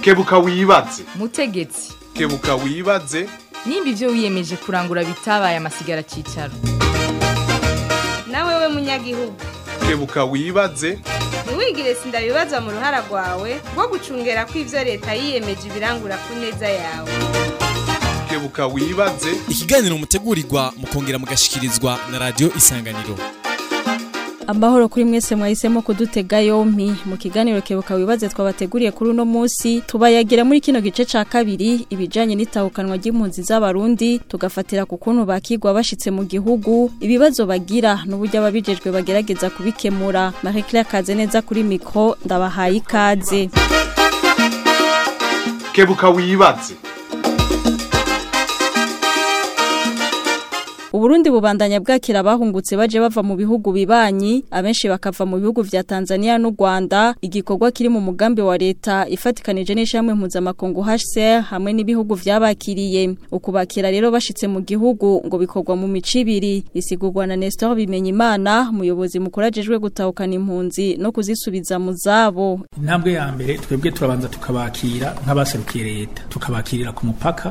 kebuka wibaze mutegetsi kebuka wibaze nimba ibyo wiyemeje kurangura bitabaye amasigara cyicaro nawe we munyagihugu kebuka wibaze ntiwigire sindabibaza mu ruhara rwawe rwo gucungera ko ibyo leta yiyemeje ibirangura ku neza yawe kebuka wibaze ikiganiro mutegurirwa mukongera mugashyikirizwa na radiyo isanganiro amahoro kuri mwese mwahisemo kudutega yompi mu kiganiro kebuka wibaze twabateguriye kuri uno munsi tubayagira muri kino gice cya kabiri ibijyanye n'itahukanwa ry'impunzi z'abarundi tugafatira ku kuntu bakigwa bashitse mu gihugu ibibazo bagira n'uburyo ababijejwe bagerageza kubikemura Marie Claire kaze neza kuri mikro ndabahaye ikaze kebuka wibaze uburundi bubandanya bwakira abahungutse baje bava mu bihugu bibanyi abenshi bakava mu bihugu vya Tanzania n'u Rwanda igikorwa kiri mu mugambi wa leta ifatikanije n'ishamwe mpuzamakungu HCR hamwe n'ibihugu vyabakiriye ukubakira rero bashitse mu gihugu ngo bikorwa mu mici ibiri isigurwa na Nestor Bimenyimana umuyobozi mukurajejwe gutahukana impunzi no kuzisubiza mu zabo intambwe ya mbere twebwe turabanza tukabakira nk'abaserukiye leta tukabakirira ku mupaka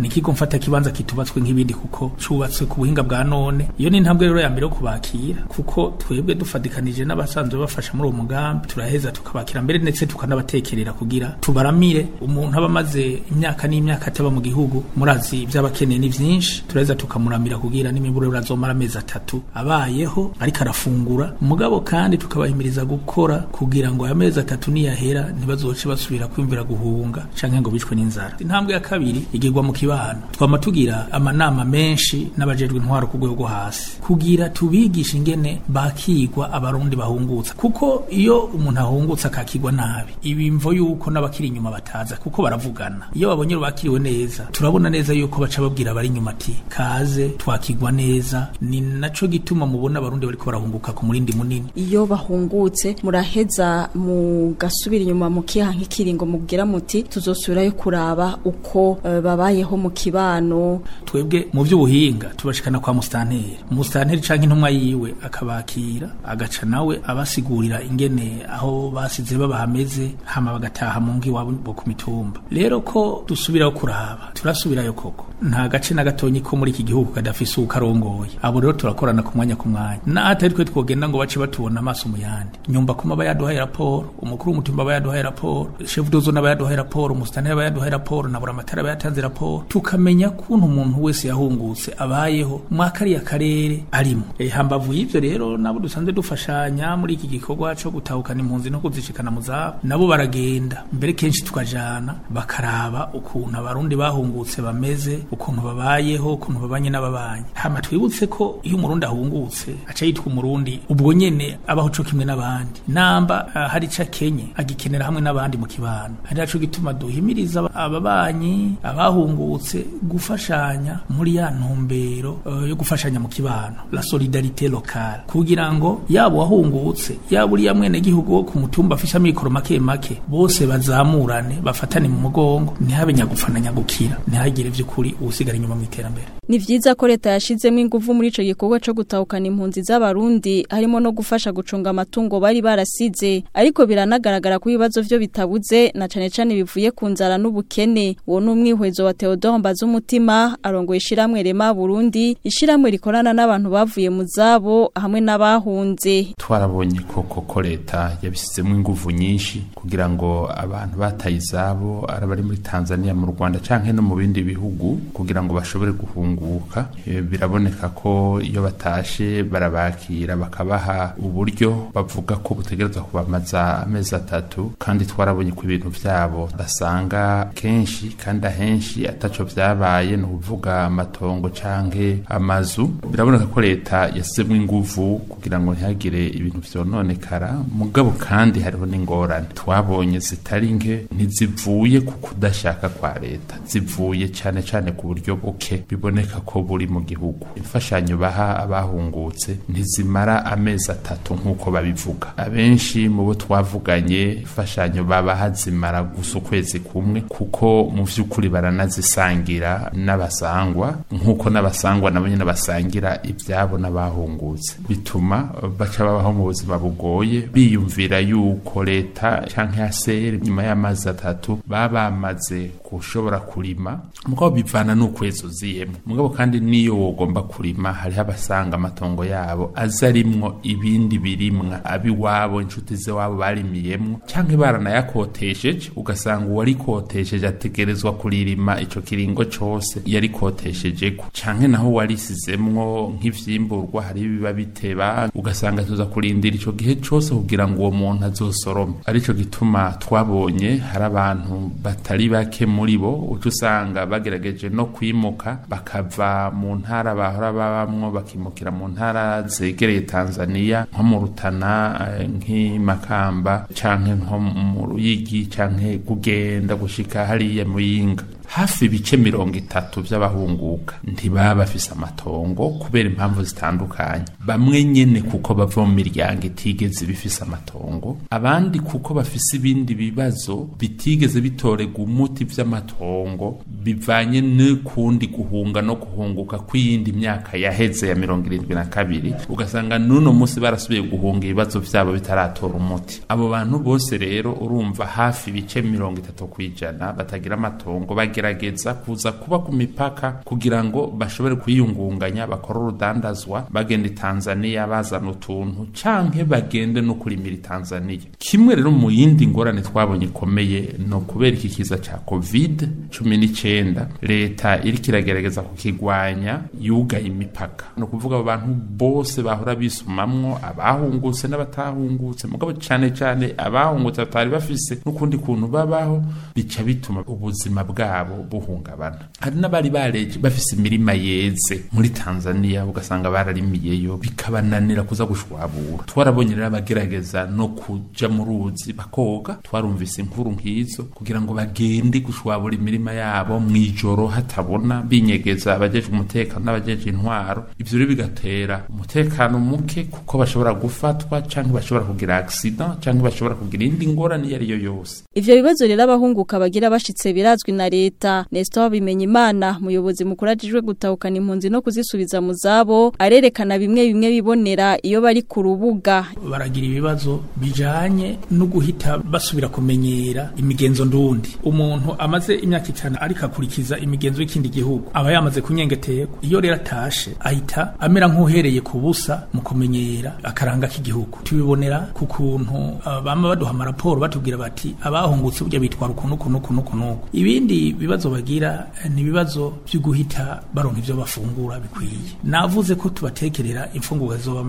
ni ikigo mfata kibanza kitubatswe nk'ibindi kuko cubatswe ku buhinga bwa none iyo ni intambwe rero ya mbere yo kubaka kubakira kuko twebwe dufadikanije n'abasanzwe bafasha muri uwo mugambi turaheza tukabakira mbere ndetse tukanabatekerera kugira tubaramire umuntu aba amaze imyaka n'imyaka ataba mu gihugu murazi iby'abakeneye ni byinshi turaheza tukamuramira kugira n'imiburo azomara amezi atatu abayeho ariko arafungura mugabo kandi tukabahimiriza gukora kugira ngo aya mezi atatu niyahera ntibazoce basubira kwimvira guhunga canke ngo bicwe n'inzara intambwe ya kabiri igirwa mu kibano twama tugira amanama menshi n'abajejwe intwaro ku rwego hasi kugira tubigi bigisha ingene bakigwa abarundi bahungutse kuko iyo umuntu ahungutsa akakigwa nabi ibimvo yuko n'abakiri inyuma bataza kuko baravugana iyo babonye bakiriwe neza turabona neza yuko baca babwira abari inyuma ati kaze twakigwa neza ni naco gituma mubona abarundi bariko barahunguka ku murindi munini iyo bahungutse muraheza mugasubira inyuma mu kiha nk'ikiringo mubwira muti tuzosubirayo kuraba uko eh, babayeho mu kibano twebwe mu by'ubuhinga tubashikana kwa mustanteri mustanteri canke intumwa yiwe iwe akabakira agaca nawe abasigurira ingene aho basize babahameze hama bagataha mu ngi wabo ku mitumba rero ko dusubiraho kuraba turasubirayo koko nta gace na gatonyi ko muri iki gihugu kadafise ukarongoye abo rero turakorana ku mwanya ku mwanya na atari twe twogenda ngo bace batubona amaso mu yandi nyumba kuma bayaduhaye raporo umukuru w'umutumba bayaduhaye raporo chef dozo bayaduhaye raporo umusitani bayaduhaye raporo na buramatara bayatanze raporo tukamenya kuntu umuntu wese yahungutse abayeho mwakariya karere arimo e, eh, hambavu havuye ibyo rero nabo dusanze dufashanya muri iki gikorwa cyo gutahukana impunzi no kuzishikana mu zabo nabo baragenda mbere kenshi tukajana bakaraba ukuntu abarundi bahungutse bameze ukuntu babayeho ukuntu babanye n'ababanyi hama twibutse ko iyo umurundi ahungutse aca yitwa umurundi ubwo nyene abaho co kimwe n'abandi namba ah, hari ico akenye agikenera hamwe n'abandi mu kibano hari naco gituma duhimiriza ababanyi abahungutse gufashanya muri ya ntumbero eh, yo gufashanya mu kibano la solidarite lokale kugira ngo yaba uwahungutse yaba uriya mwenegihugu wo ku mutumba afise amikoro make make bose bazamurane bafatane mu mugongo ntihabe nyagufana nyagukira ntihagire by'ukuri usigara inyuma mu iterambere ni byiza ko leta yashizemo ingufu muri icyo gikorwa cyo gutahukana impunzi z'abarundi harimo no gufasha gucunga amatungo bari barasize ariko biranagaragara ko ibibazo byo bitabuze na cane cane bivuye ku nzara n'ubukene uwo ni umwihwezo wa Theodore Mbazumutima arongoye ishiramwe Rema Burundi ishiramwe rikorana n'abantu bavuye mu zabo babo hamwe n'abahunze twarabonye koko ko leta yabishyizemo ingufu nyinshi kugira ngo abantu bataye izabo ari abari muri tanzania mu rwanda cyangwa no mu bindi bihugu kugira ngo bashobore guhunguka eh, biraboneka ko iyo batashe barabakira bakabaha uburyo bavuga ko butegerezwa kubamaza amezi atatu kandi twarabonye ko ibintu byabo basanga kenshi kandi ahenshi ataco byabaye ni ukuvuga amatongo canke amazu biraboneka ko leta yasize hashyirwa ingufu kugira ngo ntihagire ibintu vyononekara mugabo kandi hariho n'ingorane twabonye zitari nke ntizivuye ku kudashaka kwa leta zivuye cyane cyane ku buryo buke biboneka ko buri mu gihugu imfashanyo baha abahungutse ntizimara amezi atatu nk'uko babivuga abenshi mu bo twavuganye imfashanyo babaha zimara gusa ukwezi kumwe kuko mu by'ukuri baranazisangira n'abasangwa nk'uko n'abasangwa nabo nyine basangira ibyabo n'abahungutse bafungutse bituma baca eh, babaho mu buzima bugoye biyumvira yuko leta canke yaseri nyuma y'amazi atatu babamaze gushobora kurima mugabo bivana n'ukwezi ziyemo mugabo kandi n'iyo wogomba kurima hariho abasanga amatongo yabo aza arimwo ibindi birimwa abiwabo inshuti ze wabo barimiyemwo canke baranayakotesheje ugasanga uwarikotesheje ategerezwa kuririma ico kiringo cose yarikoteshejeko canke naho warisizemwo nk'ivyimburwa hari biba biteba ugasanga tuza kurindira icyo gihe cyose kugira ngo uwo muntu azosorome aricyo gituma twabonye hari abantu batari bake muri bo uca usanga bagerageje no kwimuka bakava mu ntara bahora babamwo bakimukira mu ntara zegereye Tanzania nko mu rutana eh, nk'i makamba cyangwa nko mu ruyigi cyangwa kugenda gushika hariya muyinga hafi bice mirongo itatu by'abahunguka ntibaba bafise amatongo kubera impamvu zitandukanye bamwe nyene kuko bava mu miryango itigeze bifise amatongo abandi kuko bafise ibindi bibazo bitigeze bitorega umuti vy'amatongo bivanye n'ukundi guhunga no guhunguka kw'iyindi myaka yaheze ya mirongo irindwi na kabiri ugasanga n'uno munsi barasubiye guhunga ibibazo vyabo bitaratora umuti abo bantu bose rero urumva hafi ibice mirongo itatu kw'ijana batagira amatongo bagira baragerageza kuza kuba ku mipaka kugira ngo bashobore kuyiyungunganya bakore urudandazwa bagenda i tanzaniya bazana utuntu canke bagende no kurimira tanzaniya kimwe rero mu yindi ngorane twabonye ikomeye ni ukubera iki kiza ca covid cumi n'icyenda leta iri kiragerageza kukigwanya yugaye imipaka ni ukuvuga abo bantu bose bahora bisumamwo abahungutse n'abatahungutse mugabo cyane cyane abahungutse batari bafise n'ukundi kuntu babaho bica bituma ubuzima bwabo bwabo buhungabana hari n'abari bareje bafise imirima yeze muri tanzania ugasanga bararimiyeyo bikabananira kuza gushwabura twarabonye rero abagerageza no kuja mu ruzi bakoga twarumvise inkuru nk'izo kugira ngo bagende gushwabura imirima yabo mu ijoro hatabona binyegeza abajeje umutekano n'abajeje intwaro ivyo rero bigatera umutekano muke kuko bashobora gufatwa canke bashobora kugira accident canke bashobora kugira indi ngorane iyo ari yo yose ivyo bibazo rero abahunguka bagira bashitse birazwi na leta leta Nestor Bimenyimana muyobozi mukuru ajijwe gutahukana impunzi no kuzisubiza mu zabo arerekana bimwe bimwe bibonera iyo bari ku rubuga baragira ibibazo bijanye no guhita basubira kumenyera imigenzo ndundi umuntu amaze imyaka itanu ariko akurikiza imigenzo y'ikindi gihugu aba yamaze kunyengeteko iyo rero atashe ahita amera nk'uhereye ku busa mu kumenyera akaranga k'igihugu tubibonera ku kuntu ah, bama baduha amaraporo batubwira bati abahungutse burya bitwara ukuntu ukuntu ukuntu ukuntu ibindi ibibazo bagira ni ibibazo byo guhita baronka ibyo bafungura bikwiye navuze ko tubatekerera imfungurwa zizoba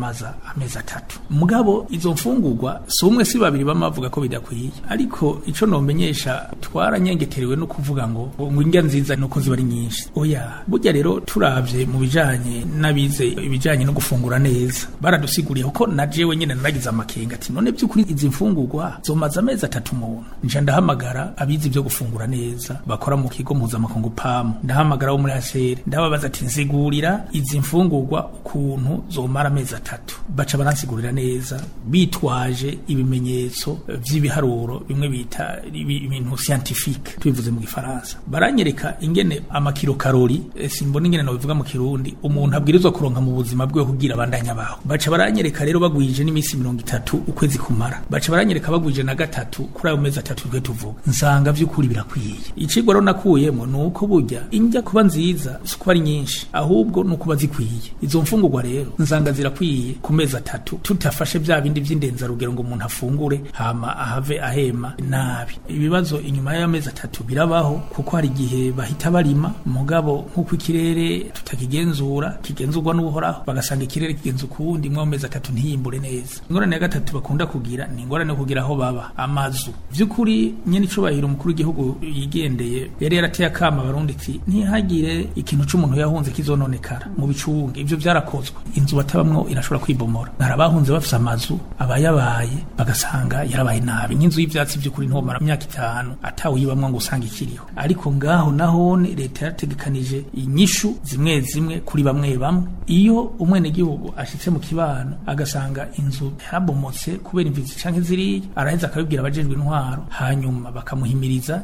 amezi atatu mugabo izo mfungurwa si umwe si babiri bamavuga ko bidakwiye ariko icyo nomenyesha twaranyengeterewe no kuvuga ngo ngo indya nziza nuko ziba ari nyinshi oya burya rero turabye mu bijyanye n'abize ibijyanye no gufungura neza baradusiguriye kuko na jewe nyene naragize amakenga ati none by'ukuri izi mfungurwa zomaze amezi atatu umuntu nje ndahamagara abize ibyo gufungura neza bakora mu kigo mpuzamakungu pamu ndahamagara wo muri hasheri ndababaza ati nzigurira izi mfungurwa ukuntu zomara amezi atatu baca baransigurira neza bitwaje ibimenyetso by'ibiharuro bimwe bita ibintu scientifique tubivuze mu gifaransa baranyereka ingene amakiro karori eh, simbona ingene nabivuga mu kirundi umuntu abwirizwa kuronka mu buzima bwe kugira abandanya baho baca baranyereka rero bagwije n'iminsi mirongo itatu ukwezi kumara baca baranyereka bagwije na gatatu kuri ayo mezi atatu twe tuvuga nsanga by'ukuri birakwiye icigwa rero narakuyemo ni uko burya injya kuba nziza si kuba ari nyinshi ahubwo ni ukuba zikwiye izo mfungurwa rero nsanga zirakwiye ku mezi atatu tutafashe bya bindi rugero ngo umuntu afungure hama ahave ahema nabi ibibazo inyuma y'amezi atatu birabaho kuko hari igihe bahita barima mugabo nk'uko ikirere tutakigenzura kigenzurwa n'uhoraho bagasanga ikirere kigenza ukundi mu mezi atatu ntiyimbure neza ingorane ya gatatu bakunda kugira ni ingorane yo kugira aho baba amazu by'ukuri nyene icubahiro umukuru w'igihugu yigendeye yari yarateye akama abarundi ti ntihagire ikintu cy’umuntu yahunze kizononekara mu bicunge ibyo byarakozwe inzu batabamwo irashobora kwibomora hari abahunze bafise amazu abayabaye bagasanga yarabaye nabi nk'inzu y'ivyatsi vy'ukuri ntomara imyaka itanu atawuyibamwo ngo usanga ikiriho ariko ngaho nahone leta yarategekanije inyishu zimwe zimwe kuri bamwe bamwe iyo umwenegihugu ashitse mu kibano agasanga inzu yarabomotse kubera imvizi canke ziriya araheza akabibwira abajejwe intwaro hanyuma bakamuhimiriza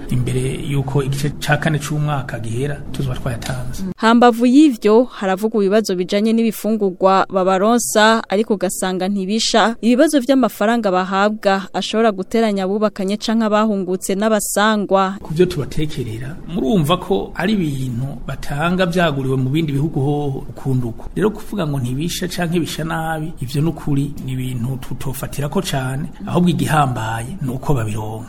imbere yuko igice ca kane cy’umwaka gihera tuzuba twayatanze hambavu y'ivyo haravuga ibibazo bijanye n'ibifungurwa babaronsa ariko ugasanga ntibisha ibibazo by'amafaranga bahabwa ashobora guteranya abubakanye canke abahungutse n'abasangwa kuvyo tubatekerera murumva ko ari ibintu batanga vyaguriwe mu bindi bihugu hoho ukunduko rero kuvuga ngo ntibisha canke bisha nabi ivyo n'ukuri ni ibintu tutofatira ko cane ahubwo igihambaye nuko babironka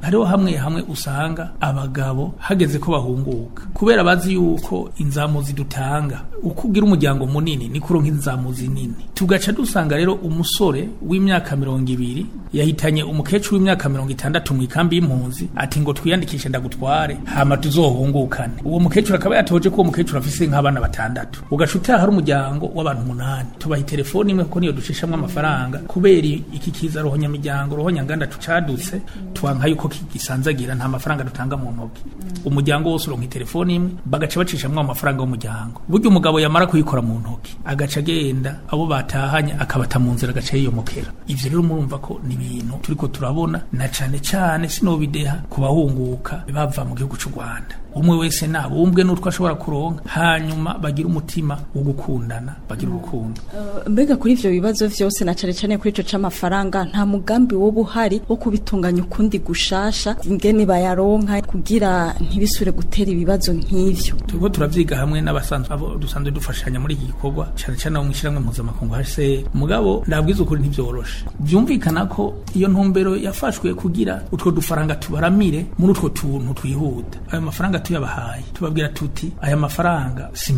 hariho hamwe hamwe usanga abagabo hageze ko bahunguka kubera bazi yuko inzamuzi dutanga uko ugira umuryango munini ni kuronka inzamuzi nini tugaca dusanga rero umusore w'imyaka mirongo ibiri yahitanye umukecuru w'imyaka mirongo itandatu mu ikambi y'impunzi ati ngo twiyandikishe ndagutware hama tuzohungukane uwo mukecuru akaba yatoje ko uwo mukecuru afise nk'abana batandatu ugaca hari umuryango w'abantu umunani tubaha telefone imwe kuko niyo ducishamwo amafaranga kubera iki kiza ruhonyamiryango ruhonyanganda tucadutse twanka yuko gisanzagira nta mafaranga dutanga mu ntoki umuryango wose uronka telefone imwe bagaca bacishamwo amafaranga y'umuryango buryo umugabo yamara kuyikora mu ntoki agaca agenda abo batahanye akabata mu nzira agaca yiyomokera ivyo rero murumva ko ni ibintu turiko turabona na cyane cyane sinobideha ku bahunguka bava mu gihugu cy'u Rwanda umwe wese ntabumbwe n'utwo ashobora kuronka hanyuma bagira umutima wo gukundana bagira urukundo eh, mbega kuri ibyo bibazo byose na cyane cyane kuri icyo cy'amafaranga nta mugambi woba uhari wo kubitunganya ukundi gushasha ingene bayaronka kugira ntibisure gutera ibibazo nk'ibyo turimo turabyiga hamwe n'abasanzwe abo dusanzwe dufashanya muri iki gikorwa cyane cyane abo mu ishyirahamwe mpuzamakungu hse mugabo ndabwiza ukuri ntibyoroshe byumvikana ko iyo ntumbero yafashwe kugira utwo dufaranga tubaramire muri utwo tuntu twihuta ayo mafaranga tuyabahaye tubabwira tuti aya mafaranga si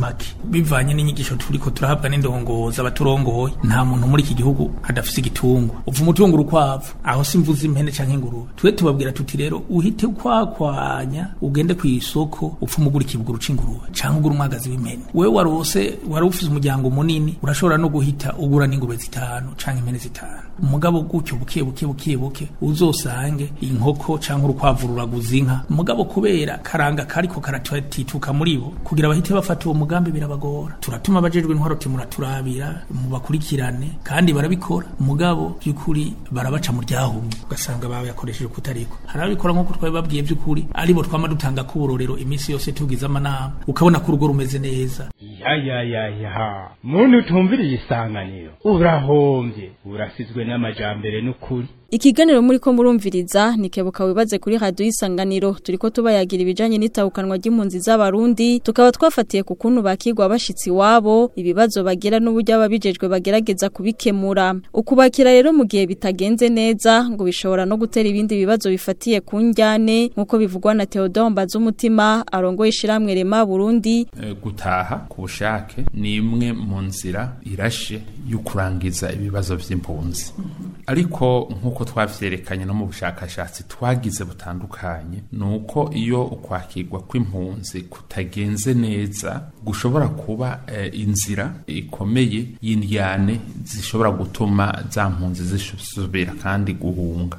bivanye n'inyigisho turiko turahabwa n'indongozi abaturongoye nta muntu muri iki gihugu adafise igitungwa uva umutungo urukwavu aho simvuze impene canke ingurube twe tubabwira tuti rero uhite kwakwanya ugende ku isoko upfa umugura ikibuguru c'ingurube canke ugura umwagazi w'impene wewe warose wari ufise umuryango munini urashobora no guhita ugura n'ingurube zitanu cyangwa impene zitanu umugabo gutyo buke buke buke buke uzosange inkoko canke urukwavu ruraguza inka umugabo kubera karanga kariko karatituka muri bo kugira bahite bafata uwo mugambi birabagora turatuma abajejwe intwaro mu bakurikirane kandi barabikora mugabo by'ukuri barabaca mu ryahumye ugasanga yakoresheje kutariko hari ababikora nk'uko twabibabwiye by'ukuri aribo twama dutanga kuburorero iminsi yose tugize amanama ukabona ko urugo rumeze neza yayayaya muntu utumviriye isanganiro urahombye urasizwe n'amajambere n'ukuri ikiganiro muri ko murumviriza nikebuka wibaze kuri radio isanganiro turiko tubayagira ibijanye n'itahukanwa ry'impunzi z'abarundi tukaba twafatiye ku kuntu bakirwa abashitsi wabo ibibazo bagira n'uburyo ababijejwe bagerageza kubikemura ukubakira rero mu gihe bitagenze neza ngo bishobora no gutera ibindi bibazo bifatiye ku njyane nk'uko bivugwa na Theodore Mbazumutima arongoye ishiramwe Rema Burundi eh, gutaha ku bushake ni imwe mu nzira irashe yo kurangiza ibibazo by'impunzi ariko nk'uko twavyerekanye no mu bushakashatsi twagize butandukanye nuko uko iyo ukwakirwa kw'impunzi kutagenze neza gushobora kuba e, inzira ikomeye y'indyane zishobora gutuma za mpunzi zisubira kandi guhunga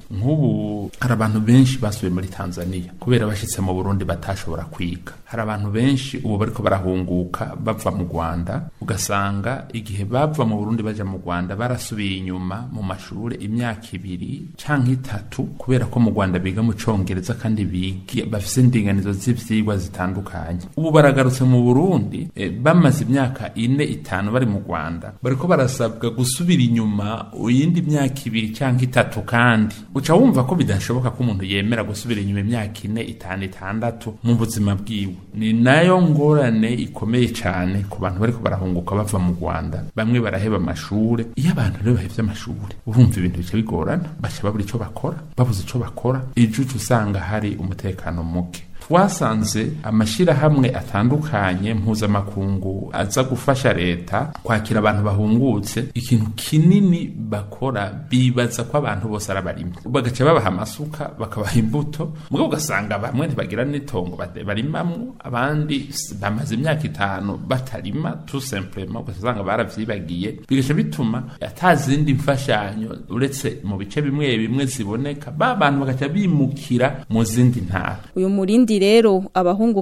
nk'ubu hari abantu benshi basubiye muri tanzania kubera bashyitse mu burundi batashobora kwiga hari abantu benshi ubu bariko barahunguka bava mu rwanda ugasanga igihe bava mu burundi bajya mu rwanda barasubiye inyuma mu mashuri imyaka ibiri cyangwa itatu kubera ko mu rwanda biga mu congo cy'Ubwongereza kandi biga bafise indinganizo z'ivyigwa zitandukanye ubu baragarutse mu Burundi eh, bamaze imyaka ine itanu bari mu Rwanda ko barasabwa gusubira inyuma uyindi myaka ibiri cyangwa itatu kandi uca wumva ko bidashoboka ko umuntu yemera gusubira inyuma imyaka ine itanu itandatu mu buzima bwiwe ni nayo ngorane ikomeye cyane ku bantu bariko barahunguka bava mu Rwanda bamwe baraheba amashure iyo abantu rero bahevye amashure urumva ibintu bigorana baca babura ico bakora babuze icyo bakora ejo usanga hari umutekano muke twasanze amashyirahamwe atandukanye mpuzamakungu aza gufasha leta kwakira abantu bahungutse ikintu kinini bakora bibaza ko abantu bose ari abarimyi bagaca babaha amasuka bakabaha imbuto mugabo ugasanga bamwe ntibagira n'itongo barimamwo abandi bamaze imyaka itanu batarima tu simplema ugasanga baravyibagiye bigaca bituma atazindi mfashanyo uretse mu bice bimwe bimwe ziboneka ba bantu bagaca bimukira mu zindi ntara uyu murindi rero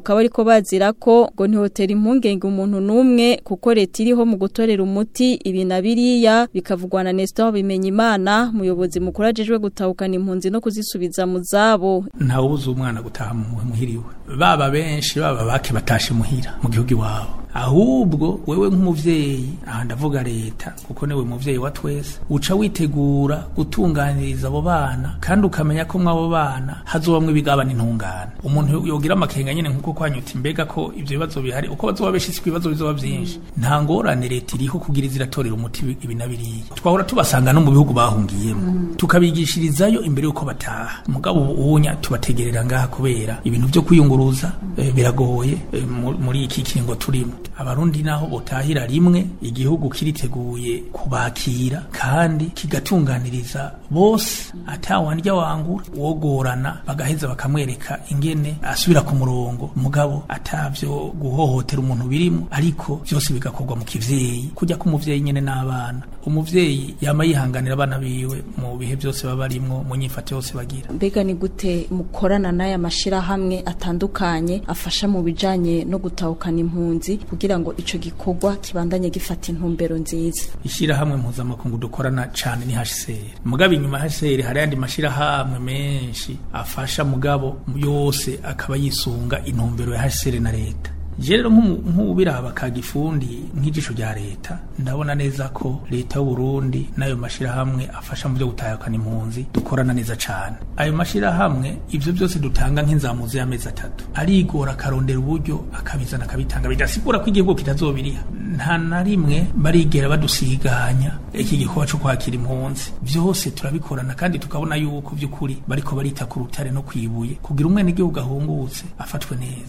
kaba ariko bazira ko ngo ntihotera impungenge umuntu n'umwe kuko leta iriho mu gutorera umuti ibi na biriya bikavugwa na Nestor Bimenyimana umuyobozi mukuru ajejwe gutahukana impunzi no kuzisubiza mu zabo nta wuzi umwana gutaha muhiriwe baba benshi baba bake batashe muhira mu gihugu iwabo ahubwo wewe nk'umubyeyi aha ndavuga leta kuko niwe mubyeyi wa twese uca witegura gutunganiriza abo bana kandi ukamenya ko mw'abo bana hazobamwo ibigabana intungane umuntu yogira amakenga nyine nk'uko kwanyuta imbega ko ibyo bibazo bihari uko bazoba beshitse ibibazo bizoba byinshi nta ngorane leta iriho kugira iziratorera umuti ibi na biriya twahora tubasanga no mu bihugu bahungiyemo tukabigishirizayo imbere y'uko bataha mugabo ubunya tubategerera ngaha kubera ibintu byo kwiyunguruza eh, biragoye eh, muri iki kiringo turimo abarundi naho botahira rimwe igihugu kiriteguye kubakira kandi kigatunganiriza bose atawandya wangura wogorana bagaheza bakamwereka ingene asubira ku murongo mugabo atavyo guhohotera umuntu birimo ariko byose bigakorwa mu kivyeyi kujya ku muvyeyi nyene n'abana umubyeyi yaba yihanganira abana biwe mu bihe byose baba mu nyifate yose bagira mbega ni gute mukorana n'aya mashyirahamwe atandukanye afasha mu bijyanye no gutahukana impunzi kugira ngo icyo gikorwa kibandanye gifata intumbero nziza ishyirahamwe mpuzamakungu dukorana cyane ni hsr mugabo inyuma hsr hari ayandi mashyirahamwe menshi afasha mugabo yose akaba yisunga intumbero ya hsr na leta rero nk'ubiraha gifundi nk’igisho rya leta ndabona neza ko leta y'uburundi n'ayo mashyirahamwe afasha mu byo gutahukana impunzi dukorana neza cyane ayo mashyirahamwe ibyo byose dutanga nk'inzamuzi y'amezi atatu arigora akarondera uburyo akabizana akabitanga bidasigura ko igihugu kitazobiriha nta na rimwe barigera badusiganya iki gikorwa cyo kwakira impunzi byose turabikorana kandi tukabona yuko by'ukuri bariko barita ku rutare no kwibuye kugira umwe n'igihugu ahungutse afatwe neza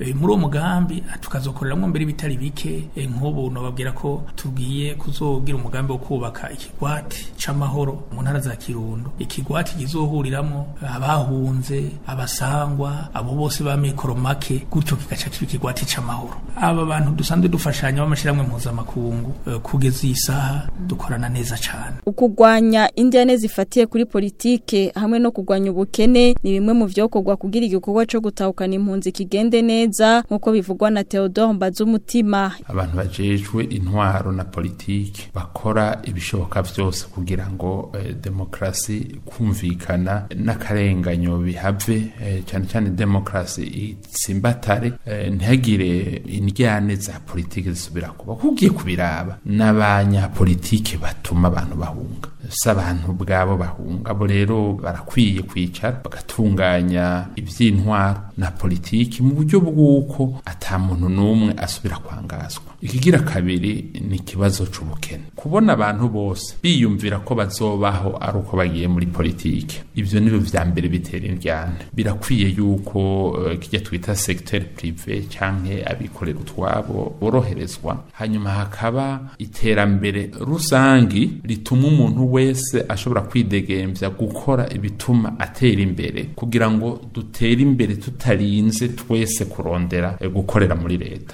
e, eh, muri uwo mugambi ah, tukazokoreramo mbere bitari bike e, nk'ubu nababwira ko tugiye kuzogira umugambi wo kubaka ikigwati c'amahoro mu ntara za Kirundo ikigwati kizohuriramo abahunze abasangwa abo bose ba mikoro make gutyo kigaca kiba ikigwati c'amahoro aba bantu dusanzwe dufashanya b'amashirahamwe mpuzamakungu e, kugeza iyi saha dukorana neza cane ukugwanya indiane zifatiye kuri politike hamwe no kugwanya ubukene ni bimwe mu byokorwa kugira igikorwa cyo gutahukana impunzi kigende neza nk'uko bivugwa na Theodore Mbazumutima abantu bajejwe intwaro na politike bakora ibishoboka byose kugira ngo eh, demokrasi kumvikana n'akarenganyo bihave eh, cyane cyane demokrasi itsimbatare eh, ntihagire indiane za politike zisubira kuba kugiye kubiraba n'abanyapolitike batuma abantu bahunga abantu bwabo bahunga abo rero barakwiye kwicara bagatunganya iby'intwaro na politiki mu buryo bw'uko ata muntu n'umwe asubira kwangazwa ikigira kabiri ni ikibazo cyubukene kubona abantu bose biyumvira ko bazobaho ari uko bagiye muri politiki ibyo ni vya mbere bitera indyane birakwiye yuko eh, kijya twita secteur privé canke abikorera utwabo boroherezwa hanyuma hakaba iterambere rusange rituma umuntu wese ashobora kwidegemvya gukora ibituma atera imbere kugira ngo dutere imbere tutarinze twese kurondera eh, gukorera muri leta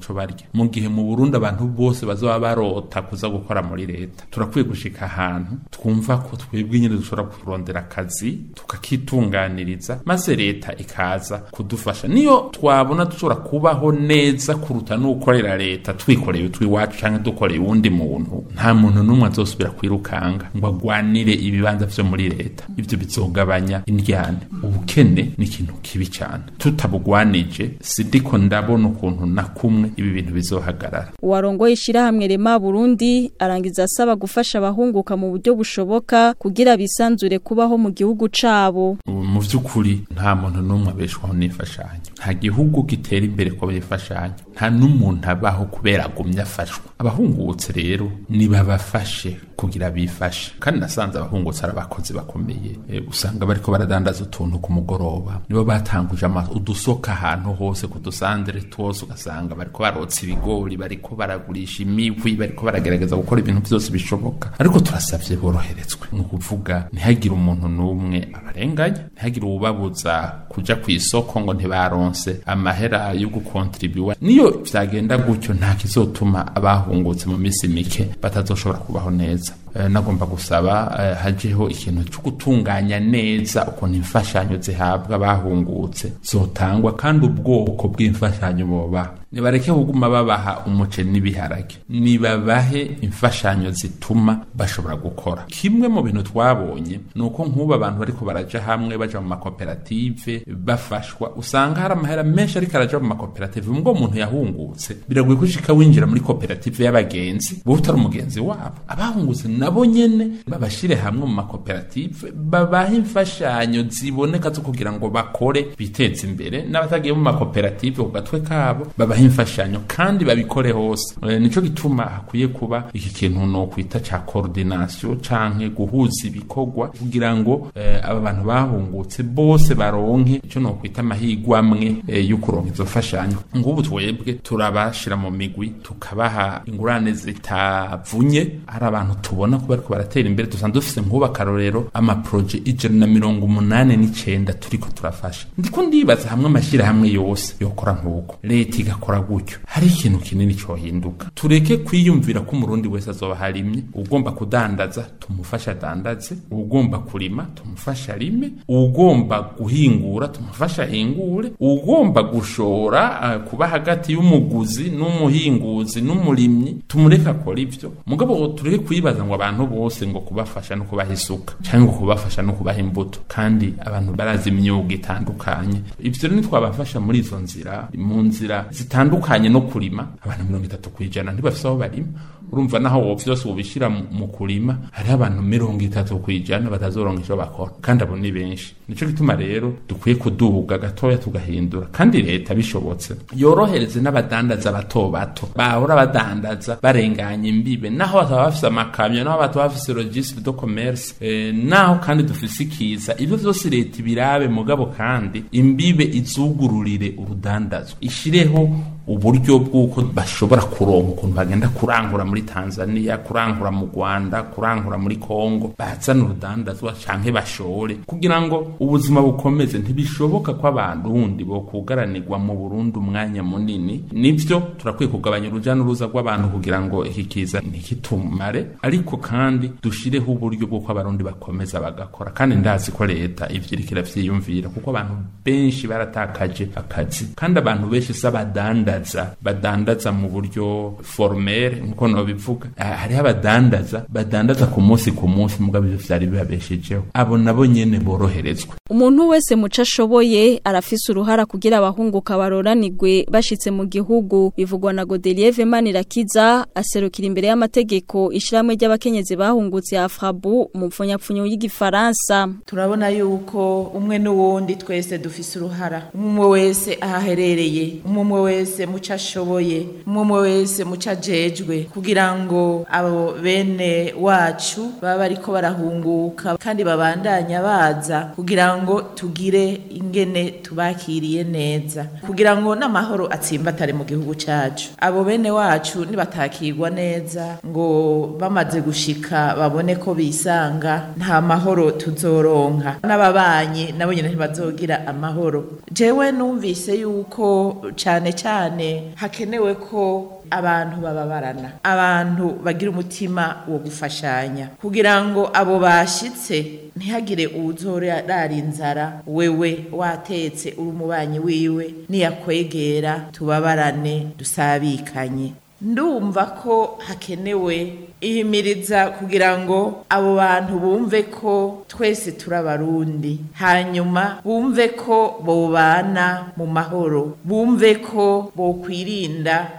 icyo barya mu gihe mu burundu abantu bose bazaba barota kuza gukora muri leta turakwiye gushika ahantu twumva ko twebwe nyine dushobora kurondera akazi tukakitunganiriza maze leta ikaza kudufasha niyo twabona dushobora kubaho neza kuruta n'ukorera leta twikorewe utw'iwacu cyangwa dukoreye uwundi muntu nta muntu n'umwe azosubira kwirukanga ngo agwanire ibibanza byo muri leta ibyo bizogabanya indyane ubukene ni ikintu kibi cyane tutabugwanije sidiko ndabona ukuntu na kumwe ibi bintu bizohagarara uwarongoye ishyirahamwe rema burundi arangiza asaba gufasha abahunguka mu buryo bushoboka kugira bisanzure kubaho mu gihugu cabo mu by'ukuri nta muntu n'umwe abeshwaho n'imfashanyo nta gihugu gitera imbere ko bifashanya nta n'umuntu abaho kubera agumye afashwa abahungutse rero nibabafashe kugira bifashe kandi nasanze abahungutse ari abakozi bakomeye eh, usanga bariko baradandaza utuntu ku mugoroba nibo batanguje udusoka ahantu hose ku dusandere twose ugasanga bariko barotsa ibigori bariko baragurisha imihwi bariko baragerageza gukora ibintu byose bishoboka ariko turasabye boroherezwe ni ukuvuga ntihagire umuntu n'umwe abarenganya ntihagire uwubabuza kujya ku isoko ngo ntibaronke baronse amahera yo gukontribuwa niyo vyagenda gutyo nta kizotuma abahungutse mu minsi mike batazoshobora kubaho neza eh, nagomba gusaba eh, hajeho ikintu cyo gutunganya neza ukuntu imfashanyo zihabwa bahungutse zotangwa kandi ubwoko bw'imfashanyo buba nibareke kuguma babaha umuceri n'ibiharage nibabahe imfashanyo zituma bashobora gukora kimwe mu bintu twabonye ni uko nk'ubu abantu bariko baraja hamwe baja mu makoperative bafashwa usanga hari amahera menshi ariko araja mu makoperative ubwo umuntu yahungutse biragoye gushika winjira muri koperative y'abagenzi wowe utari umugenzi wabo abahungutse nabo nyene babashyire hamwe mu makoperative babahe imfashanyo ziboneka zo kugira ngo bakore biteze imbere n'abatagiye mu makoperative ku gatwe kabo baba babahe imfashanyo kandi babikore hose eh, nicyo gituma hakwiye kuba iki kintu nokwita cya coordination canke guhuza ibikorwa kugira ngo eh, aba bantu bahungutse bose baronke ico nokwita amahigwa amwe eh, yo kuronka izo mfashanyo ngubu twebwe turabashira mu migwi tukabaha ingurane zitavunye hari abantu tubona ko bariko baratera imbere dusanzwe dufite nk'ubu akarorero amaproje ijana na mirongo umunani n'icenda turiko turafasha ndiko ndibaza hamwe amashyirahamwe yose yokora nk'uko leta igakora wakora gutyo hari ikintu kinini cyohinduka tureke kwiyumvira ko umurundi wese azoba harimye ugomba kudandaza tumufasha adandaze ugomba kurima tumufasha arime ugomba guhingura tumufasha ahingure ugomba gushora eh, kuba hagati y'umuguzi n'umuhinguzi n'umurimyi tumureka akora ivyo mugabo tureke kuyibaza ngo abantu bose ngo kubafasha no kubaha isuka canke kubafasha no kubaha imbuto kandi abantu barazi imyuga itandukanye ivyo rero ntitwabafasha muri izo nzira mu nzira zita bitandukanye no kurima abantu mirongo itatu ku ijana ntibafite aho barima urumva naho uwo byose ubishyira mu kurima hariho abantu mirongo itatu ku ijana batazoronka icyo bakora kandi abo ni benshi nicyo gituma rero dukwiye kudubuga gatoya tugahindura kandi leta bishobotse yorohereze n'abadandaza bato bato bahora badandaza barenganya imbibe naho bataba bafise amakamyo naho bataba bafise logisitique de commerce e, eh, naho kandi dufise ikiza ibyo byose leta ibirabe mugabo kandi imbibe izugururire urudandazwa ishyireho uburyo bw'uko bashobora kuronka ukuntu bagenda kurangura muri tanzania kurangura mu rwanda kurangura muri congo bazana urudandazwa canke bashore kugira ngo ubuzima bukomeze ntibishoboka ko abarundi bokugaranirwa mu burundu umwanya munini nibyo turakwiye kugabanya uruja n'uruza rw'abantu kugira ngo iki kiza ntikitumare ariko kandi dushyireho uburyo bw'uko abarundi bakomeza bagakora kandi ndazi ko leta ivyirikira vyiyumvira kuko abantu benshi baratakaje akazi kandi abantu benshi se badanda abadandaza badandaza mu buryo formel nkuko nobivuga hariho abadandaza badandaza ku munsi ku munsi mugabo ibyo byari bibabeshejeho abo nabo nyine boroherezwa umuntu wese muca ashoboye arafise uruhara kugira abahunguka baroranigwe bashitse mu gihugu bivugwa na Godelier Manirakiza aserukira imbere y'amategeko ishiramwe ry'abakenyezi bahungutse Afrabu mu mfunyapfunyo y'igifaransa turabona yuko umwe n'uwundi twese dufise uruhara umwe wese ahaherereye umwe wese muca ashoboye umwe wese muca ajejwe kugira ngo abo bene wacu baba ariko barahunguka kandi babandanya baza kugira ngo tugire ingene tubakiriye neza kugira ngo n'amahoro atsimbatare mu gihugu cyacu abo bene wacu nibatakirwa neza ngo bamaze gushika babone ko bisanga nta mahoro tuzoronka n'ababanyi nabo nyine ntibazogira amahoro jewe numvise yuko cyane cyane cyane hakenewe ko abantu bababarana abantu bagira umutima wo gufashanya kugira ngo abo bashyitse ntihagire uwuzorara inzara wewe watetse uri umubanyi wiwe niyakwegera tubabarane dusabikanye ndumva ko hakenewe ihimiriza kugira ngo abo bantu bumve ko twese turi hanyuma bumve ko bobana mu mahoro bumve ko bokwirinda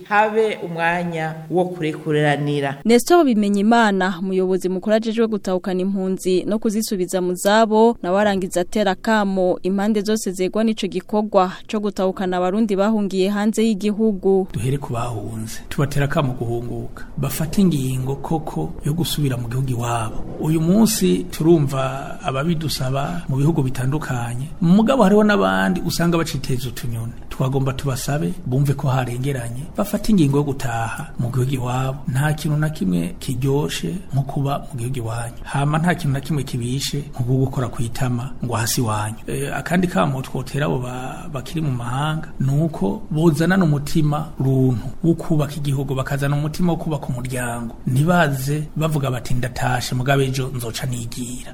habe umwanya wo kurekuriranira Nestor bimenye imana umuyobozi mukuru ajejwe gutahukana impunzi no kuzisubiza mu zabo nawe arangiza atera kamo impande zose zegwa nicyo gikorwa cyo gutahukana abarundi bahungiye hanze y'igihugu duhere ku bahunze tubatera kamo guhunguka bafata ingingo koko yo gusubira mu gihugu iwabo uyu munsi turumva ababidusaba mu bihugu bitandukanye mugabo hariho n'abandi usanga baciteza utunyoni twagomba tubasabe bumve ko harengeranye bafata ingingo yo gutaha mu gihugu iwabo nta kintu na kimwe kiryoshe nko kuba mu gihugu iwanyu hama nta kintu na kimwe kibishe nko gukora ku itama ngo hasi iwanyu e, eh, akandi kamo twotera abo bakiri mu mahanga ni uko bozanana umutima runtu wo kubaka igihugu bakazana umutima wo kubaka umuryango ntibaze bavuga bati ati ndatashe mugabe ejo nzoca nigira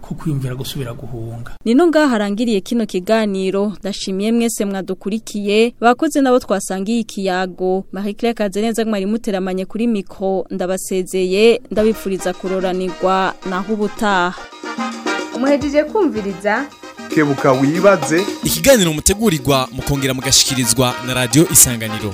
ko kwiyumvira gusubira guhunga nino ngaho harangiriye kino kiganiro ndashimiye mwese mwadukurikiye bakoze nabo twasangiye ikiyago marie claire kazeneza mwari muteramanye kuri mikro ndabasezeye ndabipfuriza kuroranirwa naho ubutaha muhejeje kumviriza kebuka wibaze ikiganiro mutegurirwa mukongera mugashikirizwa na radio isanganiro